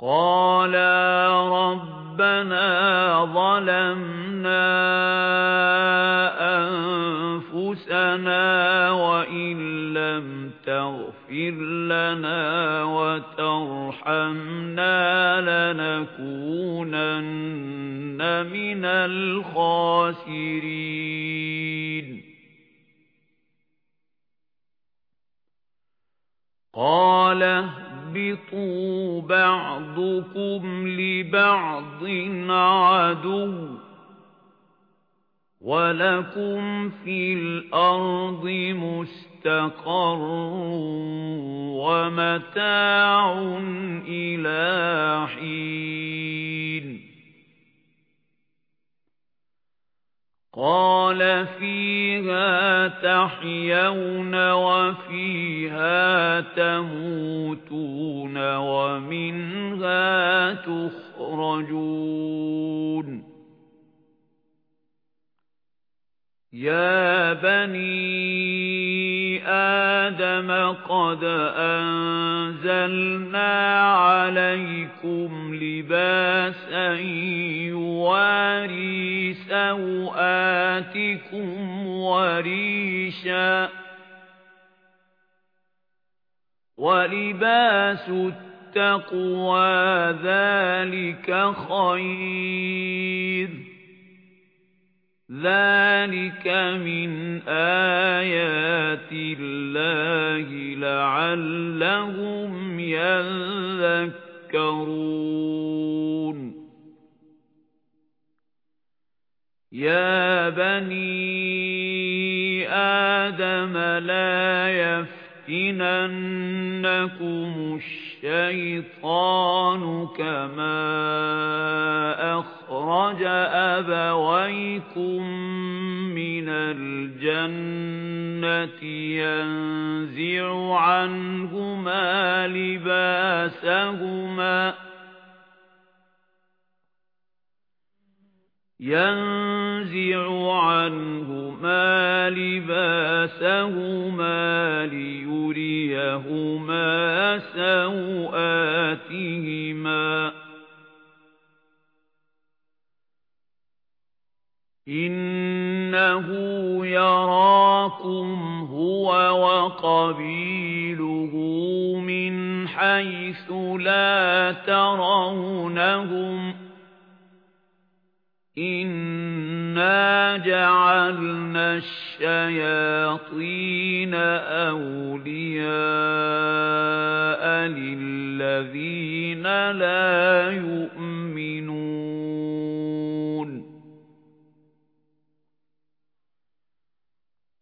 قَالَا رَبَّنَا ظَلَمْنَا أَنفُسَنَا وَإِن لَّمْ تَغْفِرْ لَنَا وَتَرْحَمْنَا لَنَكُونَنَّ مِنَ الْخَاسِرِينَ قَالَ اهْبِطُوا بَعْضُكُمْ لِبَعْضٍ عَدُوٌّ وَلَكُمْ فِي الْأَرْضِ مُسْتَقَرٌّ وَمَتَاعٌ إِلَى حِينٍ. قَالَ فِيهَا تَحْيَوْنَ وَفِيهَا تَمُوتُونَ وَمِنْهَا تُخْرَجُونَ. يَا بَنِي آدَمَ قَدْ أَنزَلْنَا عَلَيْكُمْ لِبَاسًا يُوَارِي سَوْآتِكُمْ وَرِيشًا وَلِبَاسُ التَّقْوَى ذَلِكَ خَيْرٌ ذَلِكَ مِنْ آيَاتِ اللَّهِ لَعَلَّهُمْ يَذَّكَّرُونَ. يَا بَنِي آدَمَ لَا يَفْتِنَنَّكُمُ الشَّيْطَانُ كَمَا أَخْرَجَ أَبَوَيْكُمْ مِنَ الْجَنَّةِ يَنزِعُ عَنْهُمَا لِبَاسَهُمَا يَنزِعُ عَنْهُمَا لِبَاسَهُمَا لِيُرِيَهُمَا سَوْآتِهِمَا. إِنَّهُ يَرَاكُمْ هُوَ وَقَبِيلُهُ مِنْ حَيْثُ لَا تَرَوْنَهُمْ. إِنَّا جَعَلْنَا الشَّيَاطِينَ أَوْلِيَاءَ لِلَّذِينَ لَا يُؤْمِنُونَ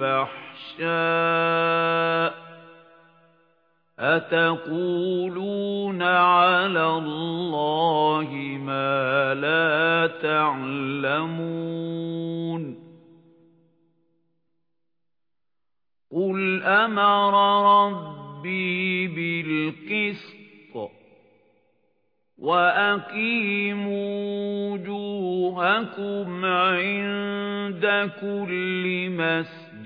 بِالْفَحْشَاءِ أَتَقُولُونَ عَلَى اللَّهِ مَا لَا تَعْلَمُونَ قُلْ أَمَرَ رَبِّي بِالْقِسْطِ وَأَقِيمُوا وُجُوهَكُمْ عِندَ كُلِّ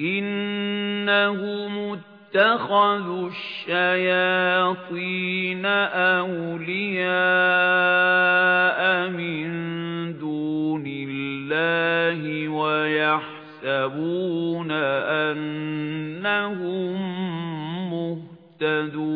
إِنَّهُمُ اتَّخَذُوا الشَّيَاطِينَ أَوْلِيَاءَ مِن دُونِ اللَّهِ وَيَحْسَبُونَ أَنَّهُم مُّهْتَدُونَ